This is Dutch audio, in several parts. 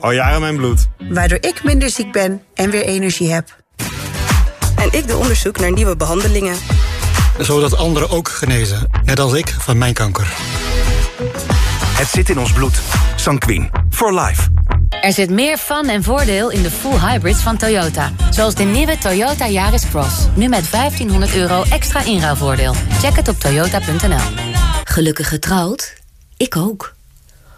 Al jaren mijn bloed. Waardoor ik minder ziek ben en weer energie heb. En ik doe onderzoek naar nieuwe behandelingen. Zodat anderen ook genezen, net als ik van mijn kanker. Het zit in ons bloed. Sanquin. For life. Er zit meer fun en voordeel in de full hybrids van Toyota. Zoals de nieuwe Toyota Yaris Cross. Nu met 1500 euro extra inruilvoordeel. Check het op toyota.nl. Gelukkig getrouwd? Ik ook.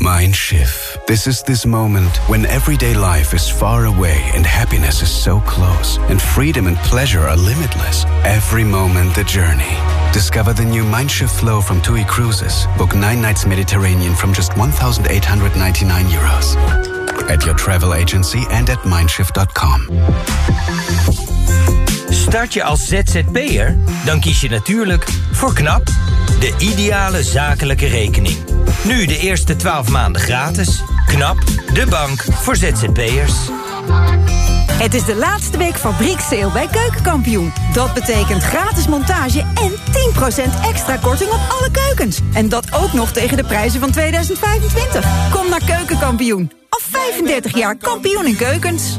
Mindshift. This is this moment when everyday life is far away and happiness is so close, and freedom and pleasure are limitless. Every moment the journey. Discover the new Mindshift flow from TUI Cruises. Book nine nights Mediterranean from just 1,899 euros. At your travel agency and at mindshift.com. Start je als ZZP'er? Dan kies je natuurlijk voor KNAP, de ideale zakelijke rekening. Nu de eerste 12 maanden gratis. KNAP, de bank voor ZZP'ers. Het is de laatste week fabrieksteel bij Keukenkampioen. Dat betekent gratis montage en 10% extra korting op alle keukens. En dat ook nog tegen de prijzen van 2025. Kom naar Keukenkampioen. Al 35 jaar kampioen in keukens.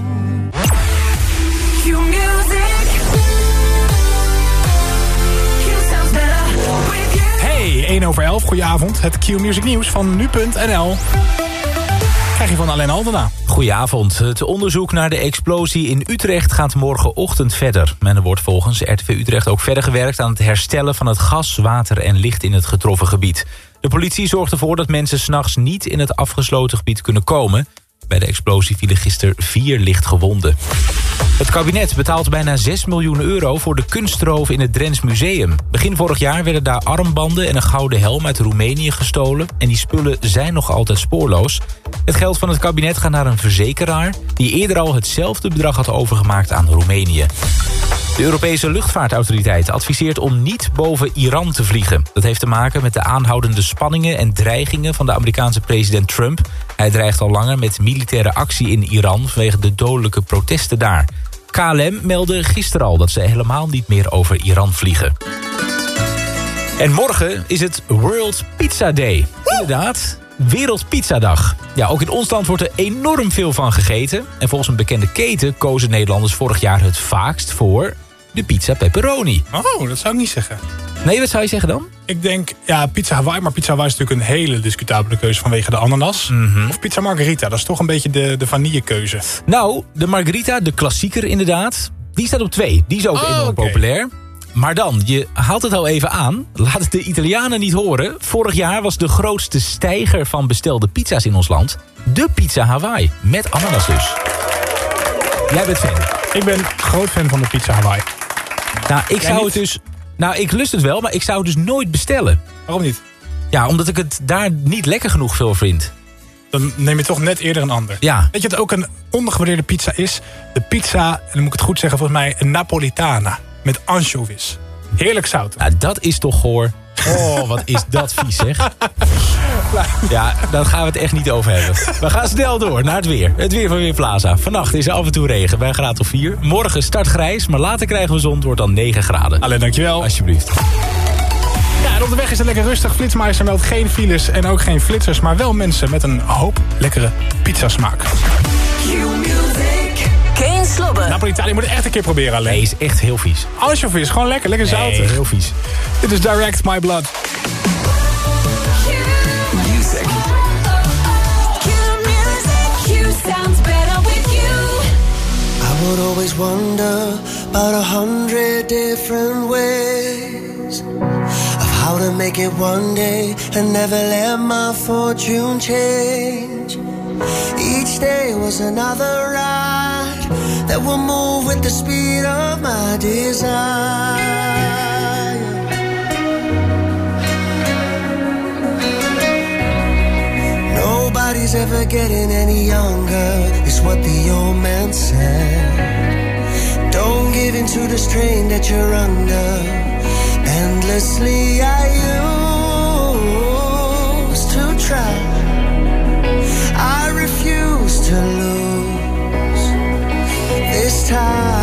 1 over 11, goedenavond. Het Q-Music Nieuws van nu.nl. Krijg je van Alain Aldena. Goedenavond. Het onderzoek naar de explosie in Utrecht gaat morgenochtend verder. Men er wordt volgens RTV Utrecht ook verder gewerkt... aan het herstellen van het gas, water en licht in het getroffen gebied. De politie zorgt ervoor dat mensen s'nachts niet in het afgesloten gebied kunnen komen. Bij de explosie vielen gisteren vier lichtgewonden. Het kabinet betaalt bijna 6 miljoen euro voor de kunstroof in het Drents Museum. Begin vorig jaar werden daar armbanden en een gouden helm uit Roemenië gestolen... en die spullen zijn nog altijd spoorloos. Het geld van het kabinet gaat naar een verzekeraar... die eerder al hetzelfde bedrag had overgemaakt aan Roemenië. De Europese luchtvaartautoriteit adviseert om niet boven Iran te vliegen. Dat heeft te maken met de aanhoudende spanningen en dreigingen van de Amerikaanse president Trump. Hij dreigt al langer met militaire actie in Iran vanwege de dodelijke protesten daar. KLM meldde gisteren al dat ze helemaal niet meer over Iran vliegen. En morgen is het World Pizza Day. Inderdaad, Wereldpizzadag. Ja, ook in ons land wordt er enorm veel van gegeten. En volgens een bekende keten kozen Nederlanders vorig jaar het vaakst voor de pizza pepperoni. Oh, dat zou ik niet zeggen. Nee, wat zou je zeggen dan? Ik denk, ja, pizza Hawaii. Maar pizza Hawaii is natuurlijk een hele discutabele keuze vanwege de ananas. Of pizza margarita, dat is toch een beetje de, de vanillekeuze. Nou, de margarita, de klassieker inderdaad. Die staat op twee. Die is ook Oh, enorm populair. Maar dan, je haalt het al even aan. Laat het de Italianen niet horen. Vorig jaar was de grootste stijger van bestelde pizza's in ons land... de pizza Hawaii. Met ananas dus. Jij bent fan. Ik ben groot fan van de pizza Hawaii. Nou, ik zou het dus... Nou, ik lust het wel, maar ik zou het dus nooit bestellen. Waarom niet? Ja, omdat ik het daar niet lekker genoeg veel vind. Dan neem je toch net eerder een ander. Ja. Weet je wat ook een ondergewaardeerde pizza is? De pizza, en dan moet ik het goed zeggen, volgens mij een Napolitana. Met anchovies. Heerlijk zout. Ja, dat is toch goor. Oh, wat is dat vies, zeg. Ja, daar gaan we het echt niet over hebben. We gaan snel door naar het weer. Het weer van Weerplaza. Vannacht is er af en toe regen bij een graad of 4. Morgen start grijs, maar later krijgen we zon. Het wordt dan 9 graden. Alleen dankjewel. Alsjeblieft. Ja, en op de weg is het lekker rustig. Flitsmeister meldt geen files en ook geen flitsers... maar wel mensen met een hoop lekkere pizzasmaak. Geen slobben. Napolitana, je moet het echt een keer proberen alleen. Nee, is echt heel vies. Anchovies, gewoon lekker, lekker Nee, zoutig. heel vies. Dit is Direct My Blood. Would always wonder about a hundred different ways of how to make it one day and never let my fortune change. Each day was another ride that will move with the speed of my desire. Is ever getting any younger, is what the old man said. Don't give in to the strain that you're under. Endlessly, I used to try. I refuse to lose this time.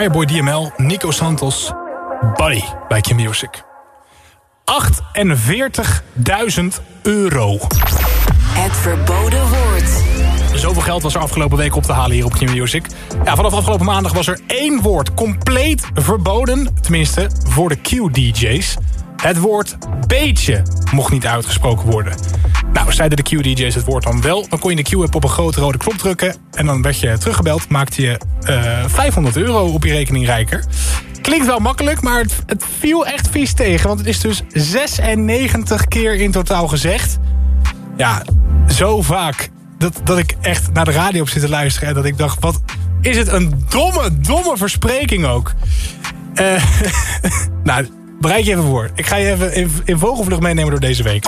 Fireboy DML, Nico Santos, Buddy bij Q-Music. 48.000 euro. Het verboden woord. Zoveel geld was er afgelopen week op te halen hier op Q-Music. Ja, vanaf afgelopen maandag was er één woord compleet verboden. Tenminste, voor de Q-DJ's. Het woord beetje mocht niet uitgesproken worden. Nou, zeiden de Q-DJ's het woord dan wel... dan kon je de Q-app op een grote rode knop drukken... en dan werd je teruggebeld, maakte je eh 500 euro op je rekening rijker. Klinkt wel makkelijk, maar het, het viel echt vies tegen... want het is dus 96 keer in totaal gezegd. Ja, zo vaak dat, dat ik echt naar de radio heb zitten luisteren... en dat ik dacht, wat is het een domme, domme verspreking ook. Eh, nou, bereid je even voor. Ik ga je even in, in vogelvlucht meenemen door deze week.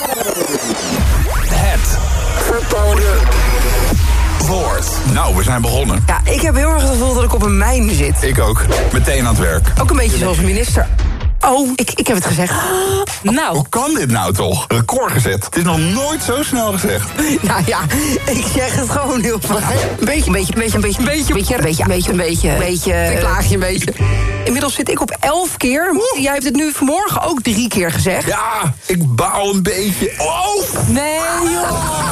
Woord. Nou, we zijn begonnen. Ja, ik heb heel erg het gevoel dat ik op een mijn zit. Ik ook. Meteen aan het werk. Ook een beetje zoals minister. Oh, ik, ik heb het gezegd. Nou. Hoe kan dit nou toch? Record gezet. Het is nog nooit zo snel gezegd. Nou ja, ik zeg het gewoon heel vaak. Een beetje, een beetje, een beetje, een beetje, een beetje, een beetje, een beetje, een beetje, een beetje. Ik klaag je een beetje. Inmiddels zit ik op elf keer. Jij hebt het nu vanmorgen ook drie keer gezegd. Ja, ik baal een beetje. Oh! Nee, joh.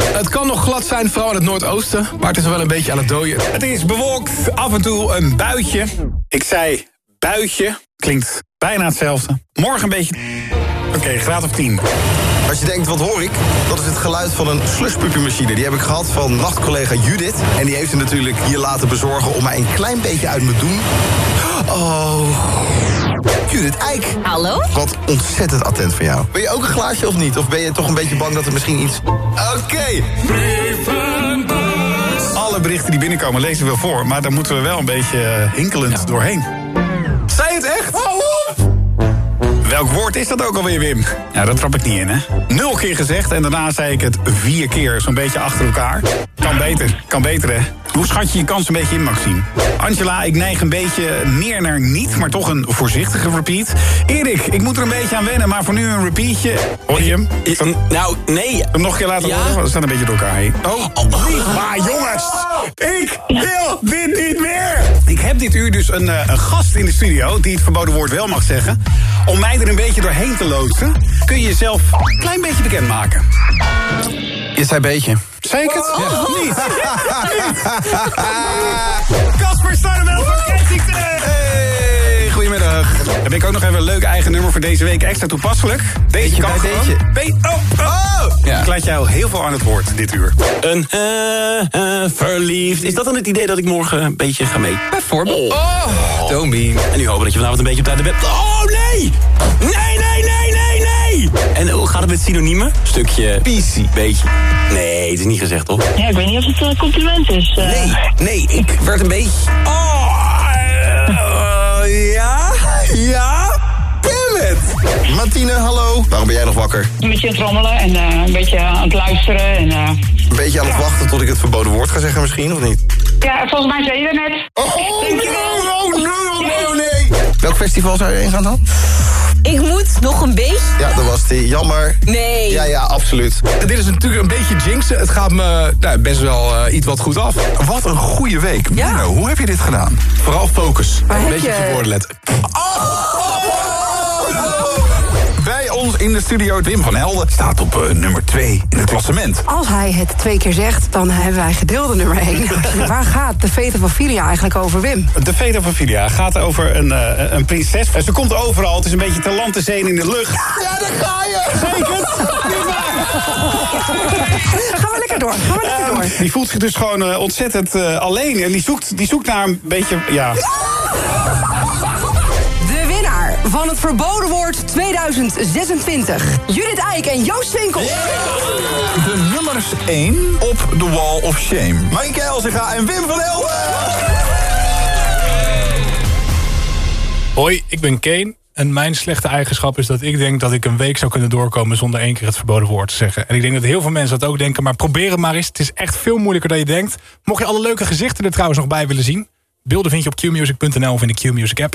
Het kan nog glad zijn, vooral in het noordoosten. Maar het is wel een beetje aan het dooien. Het is bewolkt, af en toe een buitje. Ik zei buitje, klinkt bijna hetzelfde. Morgen een beetje... Oké, graad of 10. Als je denkt, wat hoor ik? Dat is het geluid van een slushpuppymachine. Die heb ik gehad van nachtcollega Judith. En die heeft ze natuurlijk hier laten bezorgen om mij een klein beetje uit mijn doen. Oh. Judith Eik. Hallo? Wat ontzettend attent van jou. Wil je ook een glaasje of niet? Of ben je toch een beetje bang dat er misschien iets... Oké. Alle berichten die binnenkomen lezen we wel voor. Maar daar moeten we wel een beetje eh, hinkelend doorheen. Zei het echt? Welk woord is dat ook alweer, Wim? Ja, dat trap ik niet in, hè? Nul keer gezegd en daarna zei ik het vier keer, zo'n beetje achter elkaar. Kan beter, kan beter, hè? Hoe schat je je kans een beetje in, Maxime? Angela, ik neig een beetje meer naar niet, maar toch een voorzichtige repeat. Erik, ik moet er een beetje aan wennen, maar voor nu een repeatje. Hoor je hem? Nou, nee. Hem nog een keer laten Ja? horen? We staan een beetje door elkaar heen. Oh, maar jongens, ik wil dit niet meer. Ik heb dit uur dus een, eh, een gast in de studio die het verboden woord wel mag zeggen. Om mij er een beetje doorheen te loodsen, kun je jezelf een klein beetje bekendmaken. Je zei beetje. Zei ik het? Niet. Casper Starneveld van Kensington. Hey, goedemiddag. Heb ik ook nog even een leuk eigen nummer voor deze week extra toepasselijk. Deze Beetje kan bij gewoon. deze. Be- oh, oh. Ja. Ik laat jou heel veel aan het woord dit uur. Een eh, eh, verliefd. Is dat dan het idee dat ik morgen een beetje ga mee? Bijvoorbeeld. Oh, don't be. En nu hopen dat je vanavond een beetje op tijd bent. Oh, nee! Nee, nee, En hoe gaat het met synoniemen? Stukje PC. Beetje. Nee, het is niet gezegd, toch? Ja, ik weet niet of het een compliment is. eh. Nee, nee, ik werd een beetje... Oh, eh, ja, ja, Pimmet. Martine, hallo. Waarom ben jij nog wakker? Een beetje aan het rommelen en eh, een beetje aan het luisteren. En, eh, Een beetje aan het wachten tot ik het verboden woord ga zeggen misschien, of niet? ja, volgens mij zei je dat net. Oh, oh, no, oh, nee. Welk festival zou je heen gaan dan? Ik moet nog een beetje. Ja, dat was die. Jammer. Nee. Ja, ja, absoluut. En dit is natuurlijk een beetje jinxen. Het gaat me nou, best wel eh, iets wat goed af. Wat een goede week. Bruno, hoe heb je dit gedaan? Vooral focus. Een heb beetje je- op je woorden letten. Bij ons in de studio Wim van Helden staat op eh, nummer 2 in het klassement. Als hij het twee keer zegt, dan hebben wij gedeelde nummer 1. Waar gaat de Vete van Filia eigenlijk over, Wim? De Veta van Filia gaat over een, eh, een prinses. Ze komt overal, het is een beetje te land, te zee in de lucht. Ja, daar ga je. Zeker? Gaan we lekker door, gaan we lekker door. Die voelt zich dus gewoon eh, ontzettend eh, alleen. En die zoekt, die zoekt naar een beetje, ja... van het verboden woord 2026. Judith Eik en Joost Winkel. De nummers 1 op The Wall of Shame. Maaike Elzega en Wim van Helden. Hoi, ik ben Kane. En mijn slechte eigenschap is dat ik denk dat ik een week zou kunnen doorkomen zonder één keer het verboden woord te zeggen. En ik denk dat heel veel mensen dat ook denken, maar probeer het maar eens. Het is echt veel moeilijker dan je denkt. Mocht je alle leuke gezichten er trouwens nog bij willen zien, beelden vind je op qmusic.nl of in de Qmusic app.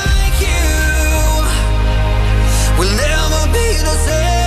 We'll never be the same.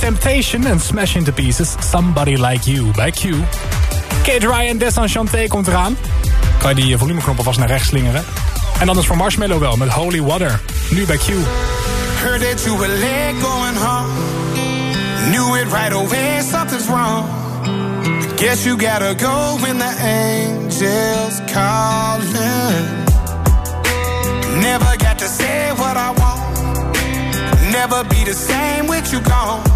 Temptation en Smash Into Pieces. Somebody Like You bij Q. Kate Ryan, Desenchanté komt eraan. Kan je die volumeknop alvast naar rechts slingeren. En dan is voor Marshmallow wel met Holy Water. Nu bij Q. Heard that you were late going home. Knew it right away, something's wrong. Guess you gotta go when the angels calling. Never got to say what I want. Never be the same with you gone.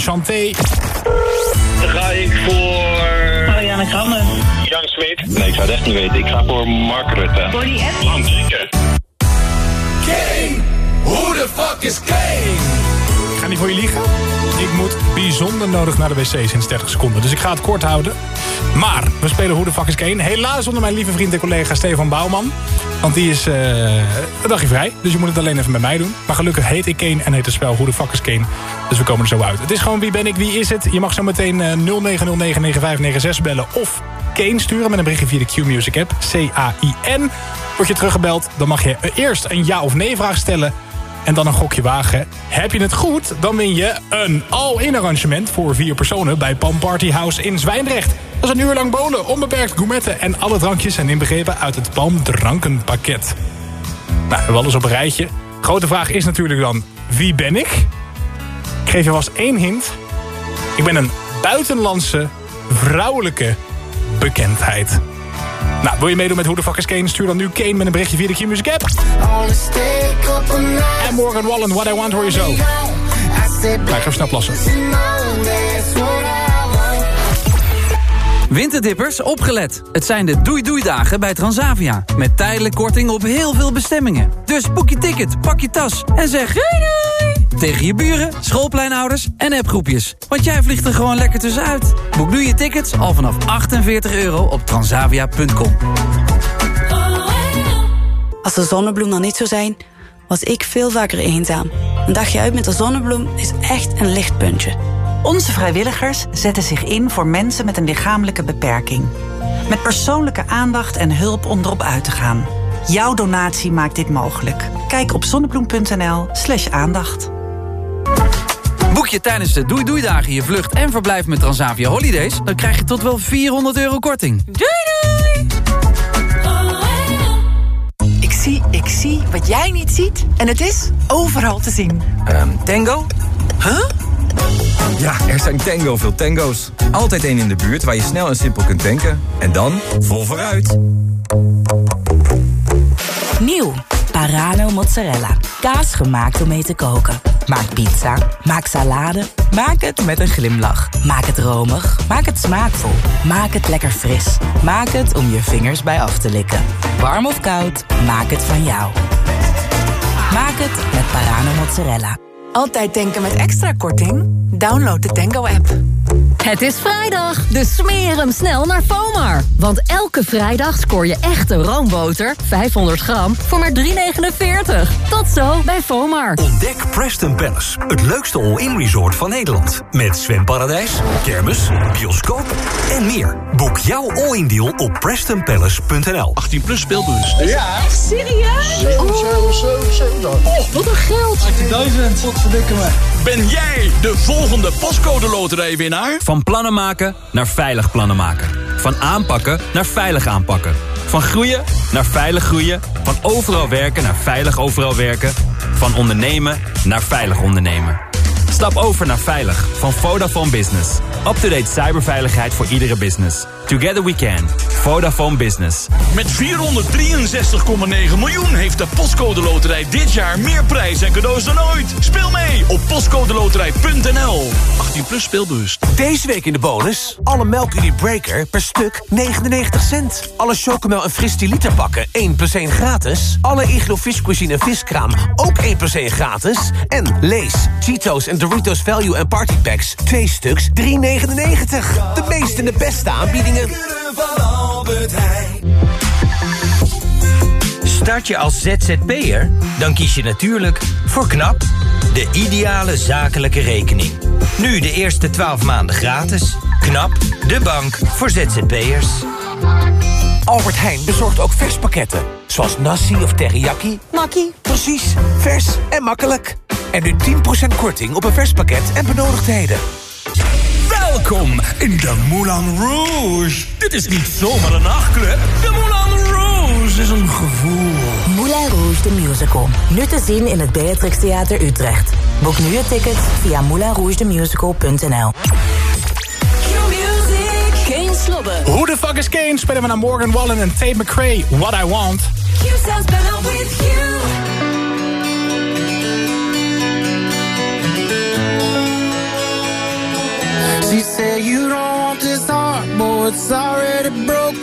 En je. Ik moet bijzonder nodig naar de wc sinds 30 seconden. Dus ik ga het kort houden. Maar we spelen Who the fuck is Kane. Helaas zonder mijn lieve vriend en collega Stefan Bouwman. Want die is eh, een dagje vrij. Dus je moet het alleen even met mij doen. Maar gelukkig heet ik Kane en heet het spel Who the fuck is Kane. Dus we komen er zo uit. Het is gewoon wie ben ik, wie is het. Je mag zo meteen eh, 09099596 bellen of Kane sturen met een berichtje via de Q-Music app. C-A-I-N. Word je teruggebeld, dan mag je eerst een ja of nee vraag stellen. En dan een gokje wagen. Heb je het goed, dan win je een all-in arrangement voor vier personen bij Palm Party House in Zwijndrecht. Dat is een uur lang bolen, onbeperkt gourmetten en alle drankjes zijn inbegrepen uit het Palm drankenpakket. Nou, we hebben alles op een rijtje. Grote vraag is natuurlijk dan, wie ben ik? Ik geef je vast één hint. Ik ben een buitenlandse, vrouwelijke bekendheid. Nou, wil je meedoen met Hoe de Fuck is Kane? Stuur dan nu Kane met een berichtje via de Q-Music app. En Morgan Wallen, What I Want hoor je zo. Nou, ik ga even snel plassen. Winterdippers, opgelet. Het zijn de doei-doei-dagen bij Transavia. Met tijdelijk korting op heel veel bestemmingen. Dus boek je ticket, pak je tas en zeg doei doei! Tegen je buren, schoolpleinouders en appgroepjes. Want jij vliegt er gewoon lekker tussenuit. Boek nu je tickets al vanaf 48 euro op transavia.com. Als de zonnebloem dan niet zou zijn, was ik veel vaker eenzaam. Een dagje uit met de zonnebloem is echt een lichtpuntje. Onze vrijwilligers zetten zich in voor mensen met een lichamelijke beperking. Met persoonlijke aandacht en hulp om erop uit te gaan. Jouw donatie maakt dit mogelijk. Kijk op zonnebloem.nl slash aandacht. Boek je tijdens de Doei Doei Dagen je vlucht en verblijf met Transavia Holidays... dan krijg je tot wel 400 euro korting. Doei doei! Ik zie, ik zie wat jij niet ziet. En het is overal te zien. Ehm, tango? Huh? Ja, er zijn tango veel tango's. Altijd één in de buurt waar je snel en simpel kunt tanken. En dan vol vooruit. Nieuw. Parano mozzarella. Kaas gemaakt om mee te koken. Maak pizza. Maak salade. Maak het met een glimlach. Maak het romig. Maak het smaakvol. Maak het lekker fris. Maak het om je vingers bij af te likken. Warm of koud, maak het van jou. Maak het met Parano mozzarella. Altijd denken met extra korting? Download de Tango-app. Het is vrijdag, dus smeer hem snel naar FOMAR. Want elke vrijdag scoor je echte roomboter, 500 gram, voor maar 3,49. Tot zo bij FOMAR. Ontdek Preston Palace, het leukste all-in resort van Nederland. Met zwemparadijs, kermis, bioscoop en meer. Boek jouw all-in deal op prestonpalace.nl. 18 plus speelbus. Ja. Echt serieus? Oh, wat een geld. 18.000, wat verdikken me. Ben jij de volgende postcode loterijwinnaar? Van plannen maken naar veilig plannen maken. Van aanpakken naar veilig aanpakken. Van groeien naar veilig groeien. Van overal werken naar veilig overal werken. Van ondernemen naar veilig ondernemen. Stap over naar Veilig van Vodafone Business. Up-to-date cyberveiligheid voor iedere business. Together we can. Vodafone Business. Met 463,9 miljoen heeft de Postcode Loterij dit jaar meer prijs en cadeaus dan ooit. Speel mee op postcodeloterij.nl. 18 plus speelbewust. Deze week in de bonus. Alle melk Breaker per stuk 99 cent. Alle chocomel en fris liter pakken 1 plus 1 gratis. Alle Iglo viscuisine en viskraam ook 1 plus 1 gratis. En Lees, Cheetos en Doritos Value en Party Packs 2 stuks 3,99. De meeste en de beste aanbiedingen. van Albert Heijn. Start je als ZZP'er? Dan kies je natuurlijk voor KNAP, de ideale zakelijke rekening. Nu de eerste 12 maanden gratis. KNAP, de bank voor ZZP'ers. Albert Heijn bezorgt ook verspakketten. Zoals nasi of teriyaki. Makkie. Precies, vers en makkelijk. En nu 10% korting op een verspakket en benodigdheden. Welkom in de Moulin Rouge. Dit is niet zomaar een nachtclub. De Moulin Rouge is een gevoel. Moulin Rouge the Musical. Nu te zien in het Beatrix Theater Utrecht. Boek nu je ticket via moulinrougethemusical.nl Kane Slobben. Who the fuck is Kane? Spelen we naar Morgan Wallen en Tate McRae. What I Want. Q sounds better with you. She said you don't want this heart, boy, it's already broke.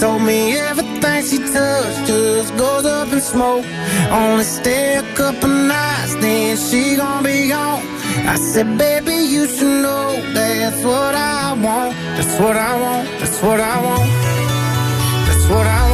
Told me everything she touched just goes up in smoke. Only stay a couple nights, then she gon' be gone. I said, baby, you should know that's what I want. That's what I want. That's what I want. That's what I want.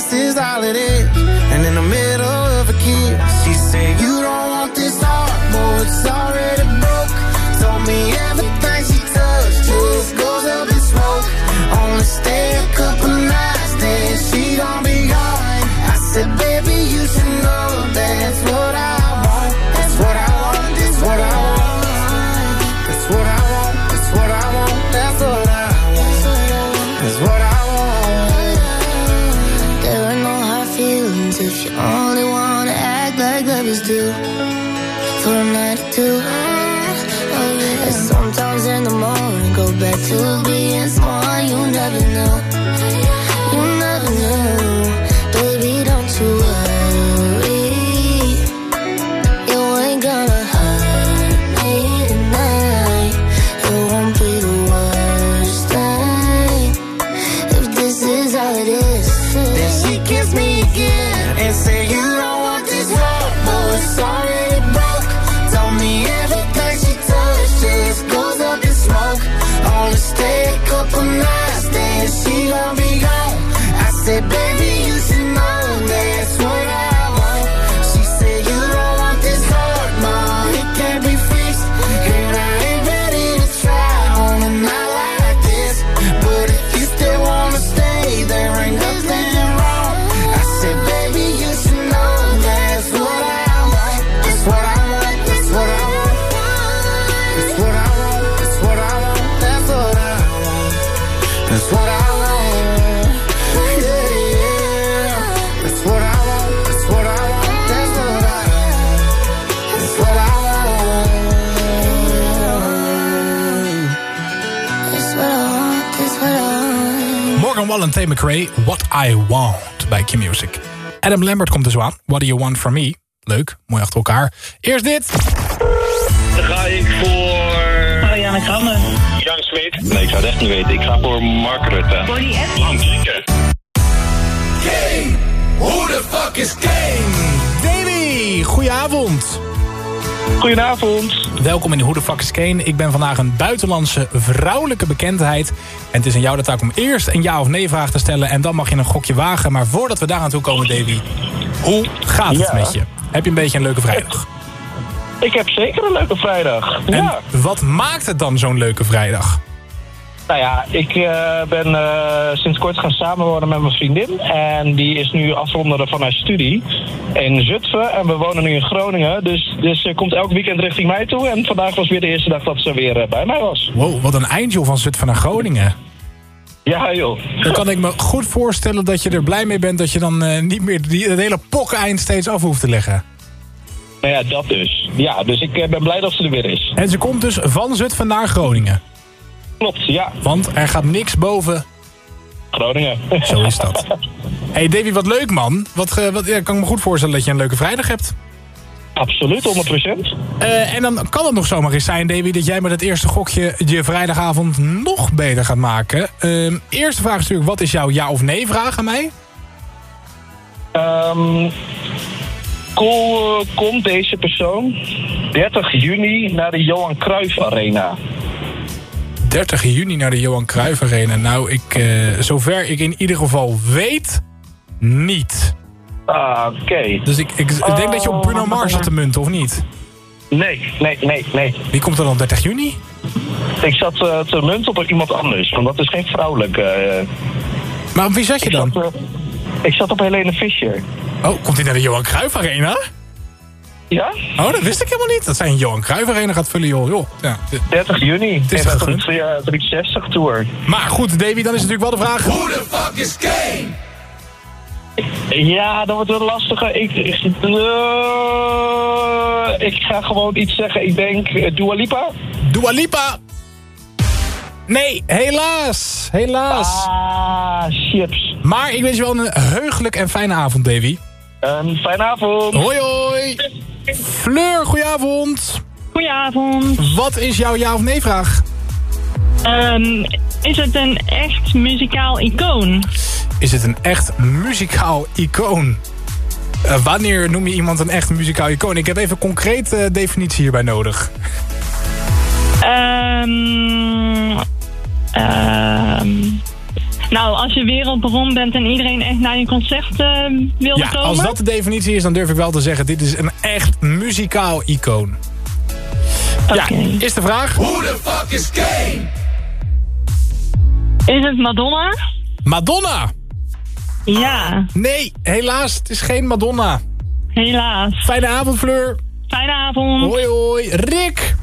Morgan Wallen, Tate McRae, What I Want bij Q-Music. Adam Lambert komt er zo aan. What do you want from me? Leuk, mooi achter elkaar. Eerst dit. Dan ga ik voor... Marianne Kramme. Jan Smit. Nee, ik zou het echt niet weten. Ik ga voor Mark Rutte. Bonnie F. Lam Drinken. Kane! Who the fuck is Kane? Davy, goedenavond. Goedenavond. Welkom in de is Kane. Ik ben vandaag een buitenlandse vrouwelijke bekendheid. En het is aan jou de taak om eerst een ja of nee vraag te stellen. En dan mag je een gokje wagen. Maar voordat we daar aan toe komen, Davy. Hoe gaat het Ja. met je? Heb je een beetje een leuke vrijdag? Ik heb zeker een leuke vrijdag. En Ja. wat maakt het dan zo'n leuke vrijdag? Nou ja, ik eh, ben eh, sinds kort gaan samenwonen met mijn vriendin. En die is nu afrondende van haar studie in Zutphen. En we wonen nu in Groningen. Dus, dus ze komt elk weekend richting mij toe. En vandaag was weer de eerste dag dat ze weer eh, bij mij was. Wow, wat een eindje van Zutphen naar Groningen. Ja, joh. Dan kan ik me goed voorstellen dat je er blij mee bent... dat je dan niet meer die, het hele pokkeneind steeds af hoeft te leggen. Nou ja, dat dus. Ja, dus ik ben blij dat ze er weer is. En ze komt dus van Zutphen naar Groningen. Klopt, ja. Want er gaat niks boven Groningen. Zo is dat. hey Davy, wat leuk man. Wat, eh, wat, ja, kan ik me goed voorstellen dat je een leuke vrijdag hebt. Absoluut, 100%. Eh, en dan kan het nog zomaar eens zijn, Davy, dat jij met het eerste gokje je vrijdagavond nog beter gaat maken. Ehm, eerste vraag is natuurlijk, wat is jouw ja of nee vraag aan mij? Ehm, ko- komt deze persoon 30 juni naar de Johan Cruijff Arena? 30 juni naar de Johan Cruijff Arena. Nou, ik, eh, zover ik in ieder geval weet, niet. Ah, oké. Dus ik, ik, ik denk dat je op Bruno Mars zat te munten, of niet? Nee, nee, nee, nee. Wie komt er dan 30 juni? Ik zat eh, te munten op iemand anders, want dat is geen vrouwelijk. eh. maar op wie zat je ik dan? Zat, ik zat op Helene Fischer. Oh, komt hij naar de Johan Cruijff Arena? Ja? Oh, dat wist ik helemaal niet. Dat zijn Johan Cruijff Arena gaat vullen, joh. joh. Ja. 30 juni. Het is is een 360 tour. Maar goed, Davy, dan is natuurlijk wel de vraag... Who the fuck is Kane? Ja, dat wordt wel lastiger. Ik, ik, eh, ik ga gewoon iets zeggen. Ik denk uh, Dua Lipa. Dua Lipa! Nee, helaas. Helaas. Ah, chips. Maar ik wens je wel een heugelijk en fijne avond, Davy. Een fijne avond. Hoi, hoi. Fleur, goedenavond. Goedenavond. Wat is jouw ja of nee vraag? Ehm, is het een echt muzikaal icoon? Is het een echt muzikaal icoon? Uh, wanneer noem je iemand een echt muzikaal icoon? Ik heb even een concrete definitie hierbij nodig. Um, um, nou, als je wereldberoemd bent en iedereen echt naar je concert uh, wil ja, komen... als dat de definitie is, dan durf ik wel te zeggen... dit is een echt muzikaal icoon. Okay. Ja, is de vraag... Who the fuck is Kane? Is het Madonna? Madonna! Ja. Nee, helaas, het is geen Madonna. Helaas. Fijne avond, Fleur. Fijne avond. Hoi, hoi. Rick.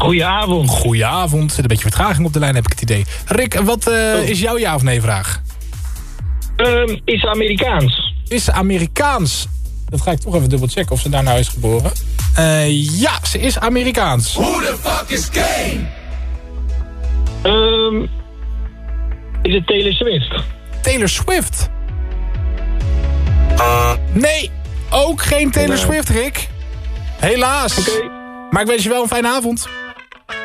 Goedenavond. Goedenavond. Zit een beetje vertraging op de lijn, heb ik het idee. Rick, wat uh, oh. is jouw ja of nee vraag? Um, is Amerikaans. Is Amerikaans. Dat ga ik toch even dubbel checken of ze daar nou is geboren. Uh, ja, ze is Amerikaans. Who the fuck is Kane? Um, is het Taylor Swift? Taylor Swift? Uh. Nee, ook geen Taylor. Swift, Rick. Helaas. Oké. Okay. Maar ik wens je wel een fijne avond.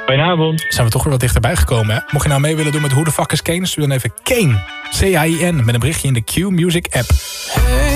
Fijne avond. Zijn we toch weer wat dichterbij gekomen, hè? Mocht je nou mee willen doen met Hoe de fuck is Kane... stuur dan even Kane, C-A-I-N, met een berichtje in de Q-Music app. Hey,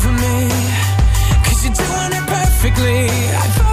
for me, cause you're doing it perfectly.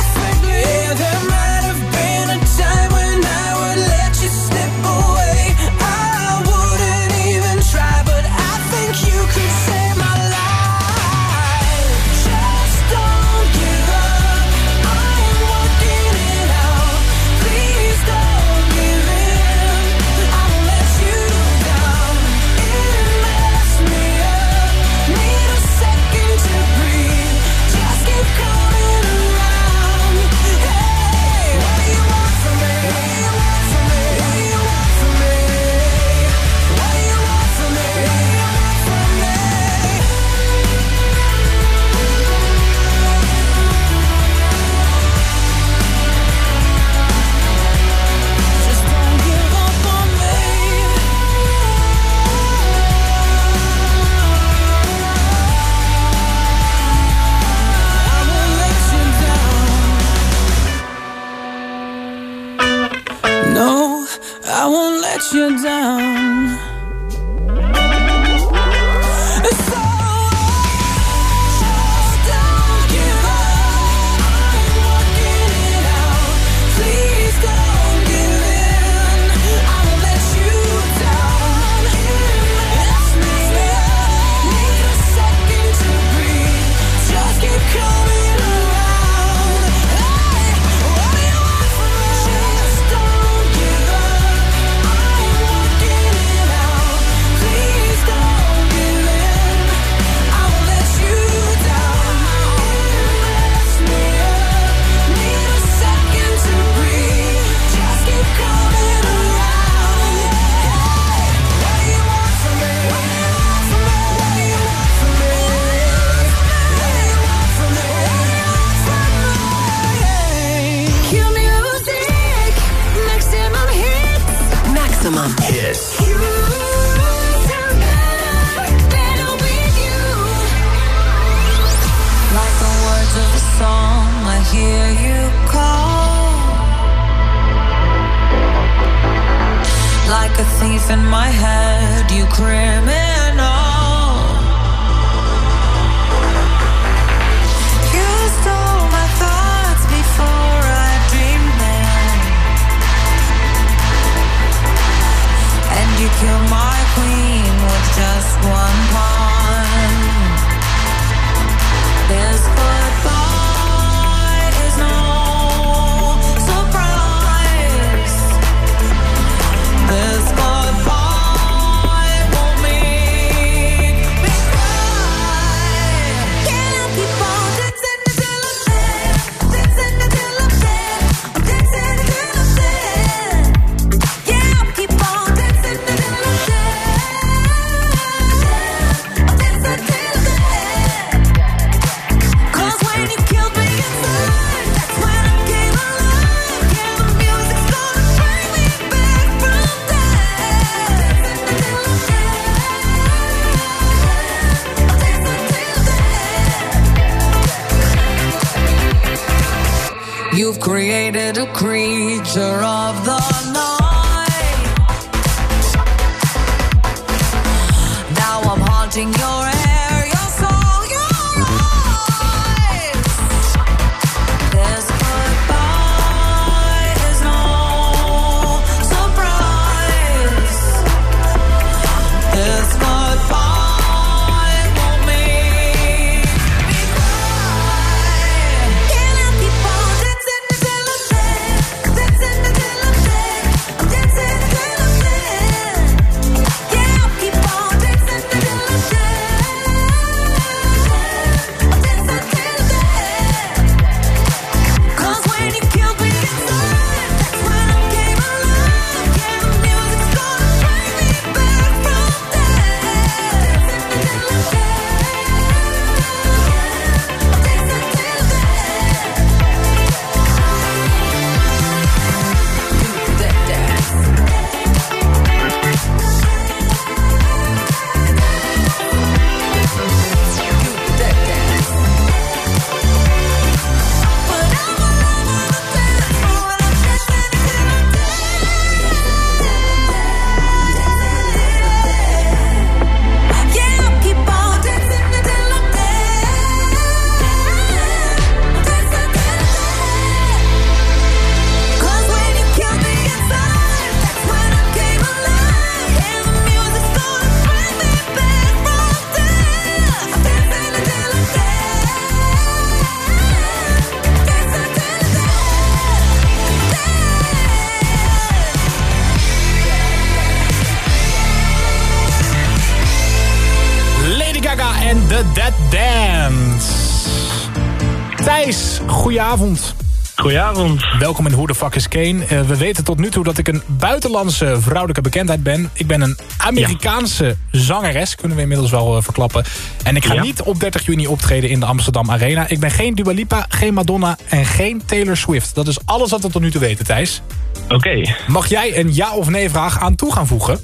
Welkom in Hoe de Fuck is Kane. Eh, we weten tot nu toe dat ik een buitenlandse vrouwelijke bekendheid ben. Ik ben een Amerikaanse zangeres, kunnen we inmiddels wel eh, verklappen. En ik ga Ja. niet op 30 juni optreden in de Amsterdam Arena. Ik ben geen Dua Lipa, geen Madonna en geen Taylor Swift. Dat is alles wat we tot nu toe weten, Thijs. Oké. Mag jij een ja of nee vraag aan toe gaan voegen?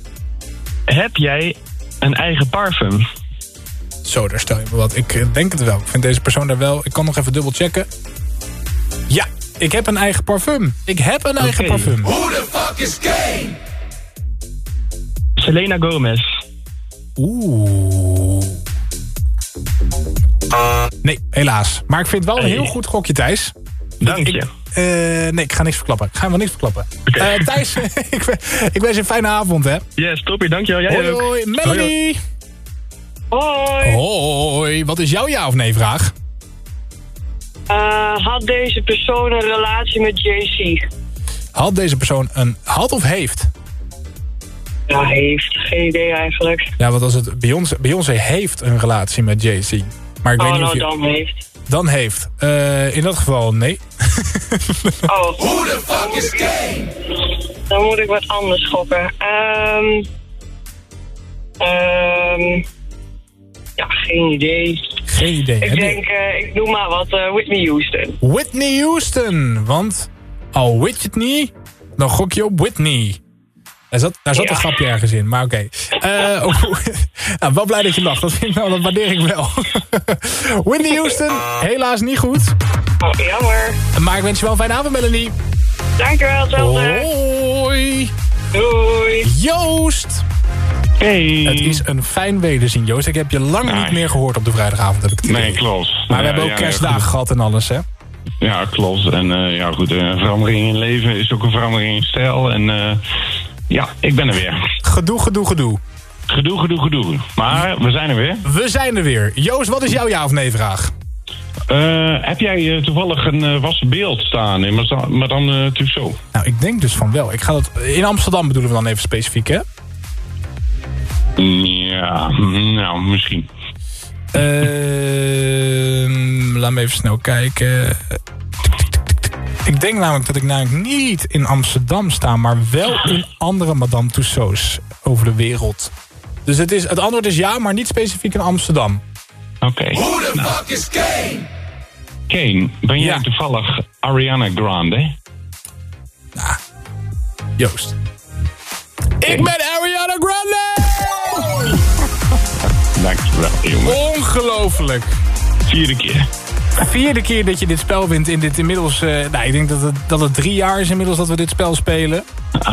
Heb jij een eigen parfum? Zo, daar stel je me wat. Ik eh, denk het wel. Ik vind deze persoon daar wel... Ik kan nog even dubbel checken. Ja, ik heb een eigen parfum. Ik heb een eigen parfum. Who the fuck is Kane? Selena Gomez. Oeh. Nee, helaas. Maar ik vind het wel een Hey. heel goed gokje, Thijs. Dank je. eh, nee, ik ga niks verklappen. Ik ga wel niks verklappen. Eh, Thijs, ik, we- ik wens je een fijne avond, hè. Yes, toppie, dankjewel. Jij hoi, ook. hoi. Melanie. Hoi. Hoi. Wat is jouw ja of nee vraag? Eh, had deze persoon een relatie met JC? Had deze persoon een... Had of heeft? Ja, heeft. Geen idee eigenlijk. Ja, wat als het... Beyoncé, Beyoncé heeft een relatie met Jay-Z. Maar ik oh, weet niet of nou je... dan heeft. Dan heeft. Eh, in dat geval nee. Oh. Who the fuck is gay? Dan moet ik wat anders gokken. Ehm ehm ja, geen idee. Geen idee. Ik denk, eh, ik doe maar wat eh, Whitney Houston. Whitney Houston. Want al het niet, dan gok je op Whitney. Daar zat, daar zat Ja. een grapje ergens in, maar oké. Eh, oh, nou, wel blij dat je lacht. Dat, vind ik, nou, dat waardeer ik wel. Whitney Houston, helaas niet goed. Oh, jammer. Maar ik wens je wel een fijne avond, Melanie. Dankjewel, hetzelfde. Hoi. Doei. Joost. Hey. Het is een fijn wederzien, Joost. Ik heb je lang niet meer gehoord op de vrijdagavond, heb ik het. Nee, klopt. Maar Ja, we hebben ook ja, kerstdagen gehad en alles, hè? Ja, klopt. En eh, ja, goed, een verandering in leven is ook een verandering in stijl. En eh, ja, ik ben er weer. Gedoe, gedoe, gedoe. Gedoe, gedoe, gedoe. Maar we zijn er weer. We zijn er weer. Joost, wat is jouw ja of nee vraag? Eh, heb jij eh, toevallig een eh wassen beeld staan in Maza- Madame uh, Tussauds? Nou, ik denk dus van wel. Ik ga dat, in Amsterdam bedoelen we dan even specifiek, hè? Ja, nou, misschien. Ehm, laat me even snel kijken. Ik denk namelijk dat ik namelijk niet in Amsterdam sta, maar wel in andere Madame Tussauds over de wereld. Dus het, is, het antwoord is ja, maar niet specifiek in Amsterdam. Oké. Who the fuck is Kane? Kane, ben jij toevallig Ariana Grande? Joost. Ik ben Ariana Grande! Dankjewel, jongen. Ongelooflijk. Vierde keer. Vierde keer dat je dit spel wint in dit inmiddels... eh, nou, ik denk dat het, dat het drie jaar is inmiddels dat we dit spel spelen.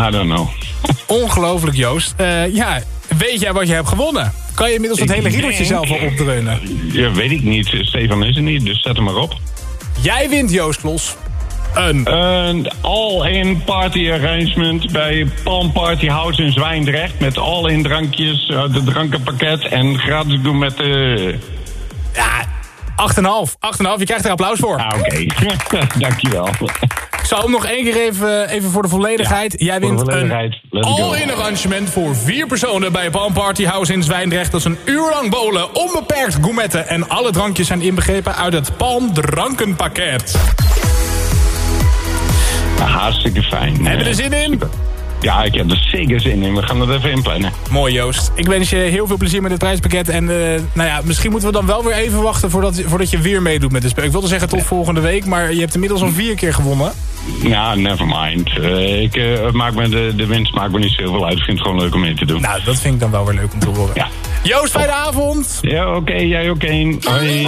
I don't know. Ongelooflijk, Joost. Eh, ja, weet jij wat je hebt gewonnen? Kan je inmiddels het Ik hele riedeltje zelf al opdreunen? Ja, weet ik niet. Stefan is er niet, dus zet hem maar op. Jij wint, Joost Klos. Een... Een all-in party arrangement bij Palm Party House in Zwijndrecht. Met all-in drankjes, eh, de drankenpakket en gratis doen met de... Ja, 8,5. 8,5. Je krijgt er applaus voor. Ah, oké. Dankjewel. Ik zal hem nog één keer even, even voor de volledigheid. Jij wint een all-in arrangement voor vier personen bij Palm Party House in Zwijndrecht. Dat is een uur lang bowlen, onbeperkt gourmetten en alle drankjes zijn inbegrepen uit het Palm drankenpakket. Nou, hartstikke fijn. Hebben we er zin in? Ja, ik heb er zeker zin in. We gaan het even inplannen. Mooi Joost. Ik wens je heel veel plezier met het prijspakket. En eh, nou ja, misschien moeten we dan wel weer even wachten voordat, voordat je weer meedoet met het spel. Ik wilde zeggen tot volgende week, maar je hebt inmiddels al vier keer gewonnen. Ja, never mind. Eh, ik, eh, het maakt me de, de winst maakt me niet zoveel uit. Ik vind het gewoon leuk om mee te doen. Nou, dat vind ik dan wel weer leuk om te horen. Ja. Joost, fijne avond. Ja, oké. jij ook een. Hoi.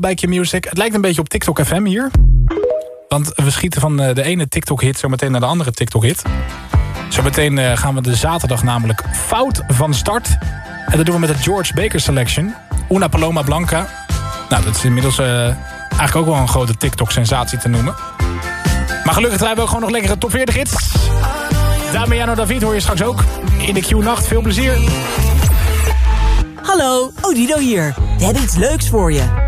Bij Q-Music. Het lijkt een beetje op TikTok FM hier. Want we schieten van eh, de ene TikTok-hit zo meteen naar de andere TikTok-hit. Zometeen eh, gaan we de zaterdag namelijk fout van start. En dat doen we met de George Baker Selection. Una Paloma Blanca. Nou, dat is inmiddels eh, eigenlijk ook wel een grote TikTok-sensatie te noemen. Maar gelukkig draaien we ook gewoon nog lekkere top 40 hits. Damiano David hoor je straks ook. In de Q-nacht. Veel plezier. Hallo, Odido hier. We hebben iets leuks voor je.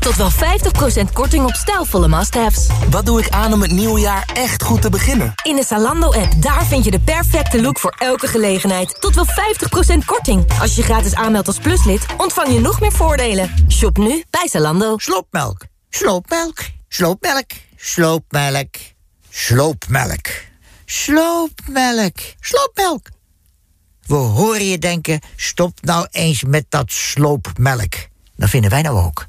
Tot wel 50% korting op stijlvolle must-haves. Wat doe ik aan om het nieuwe jaar echt goed te beginnen? In de Zalando-app, daar vind je de perfecte look voor elke gelegenheid. Tot wel 50% korting. Als je gratis aanmeldt als pluslid, ontvang je nog meer voordelen. Shop nu bij Zalando. Sloopmelk, sloopmelk, sloopmelk, sloopmelk, sloopmelk, sloopmelk, sloopmelk. We horen je denken, stop nou eens met dat sloopmelk. Dat vinden wij nou ook.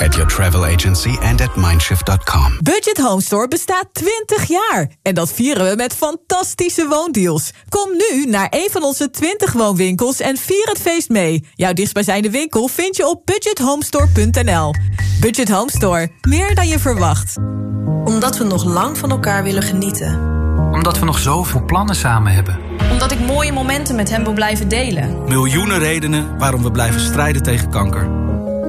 At your travel agency and at mindshift.com. Budget Home Store bestaat 20 jaar. En dat vieren we met fantastische woondeals. Kom nu naar een van onze 20 woonwinkels en vier het feest mee. Jouw dichtstbijzijnde winkel vind je op budgethomestore.nl. Budget Home Store. Meer dan je verwacht. Omdat we nog lang van elkaar willen genieten. Omdat we nog zoveel plannen samen hebben. Omdat ik mooie momenten met hem wil blijven delen. Miljoenen redenen waarom we blijven strijden tegen kanker.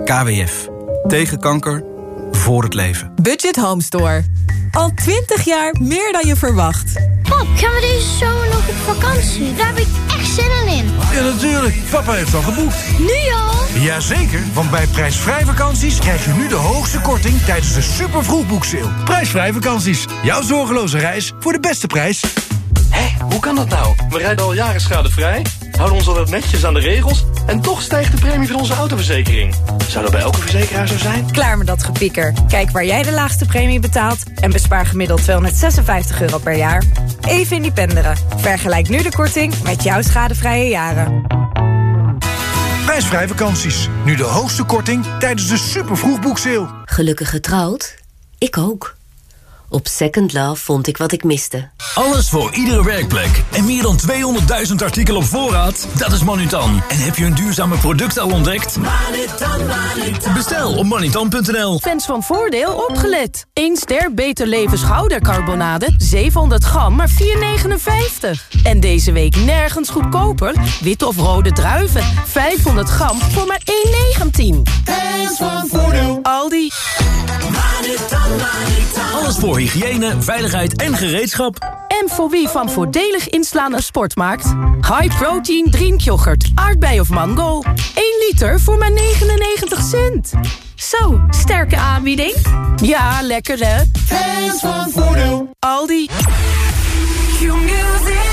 KWF. Tegen kanker. Voor het leven. Budget Home Store. Al 20 jaar meer dan je verwacht. Pap, gaan we deze zomer nog op vakantie? Daar heb ik echt zin in. Ja, natuurlijk. Papa heeft al geboekt. Nu al? Jazeker, want bij prijsvrij vakanties krijg je nu de hoogste korting tijdens de super vroegboekseil. Prijsvrij vakanties. Jouw zorgeloze reis voor de beste prijs. Hé, hoe kan dat nou? We rijden al jaren schadevrij, houden ons altijd netjes aan de regels... en toch stijgt de premie van onze autoverzekering. Zou dat bij elke verzekeraar zo zijn? Klaar met dat gepieker. Kijk waar jij de laagste premie betaalt... en bespaar gemiddeld 256 euro per jaar. Even independeren. Vergelijk nu de korting met jouw schadevrije jaren. Prijsvrij vakanties. Nu de hoogste korting tijdens de super vroegboekseil. Gelukkig getrouwd? Ik ook. Op Second Love vond ik wat ik miste. Alles voor iedere werkplek. En meer dan 200.000 artikelen op voorraad? Dat is Manutan. En heb je een duurzame product al ontdekt? Bestel op manutan.nl. Fans van Voordeel opgelet. 1 ster Beter Leven schoudercarbonade, 700 gram, maar 4,59. En deze week nergens goedkoper. Wit of rode druiven, 500 gram voor maar 1,19. Fans van Voordeel. Aldi. Alles voor hygiëne, veiligheid en gereedschap. En voor wie van voordelig inslaan een sport maakt? High protein drinkyoghurt, aardbei of mango. 1 liter voor maar 99 cent. Zo, sterke aanbieding. Ja, lekker hè? Fans van Voordeel. Aldi. Q-music.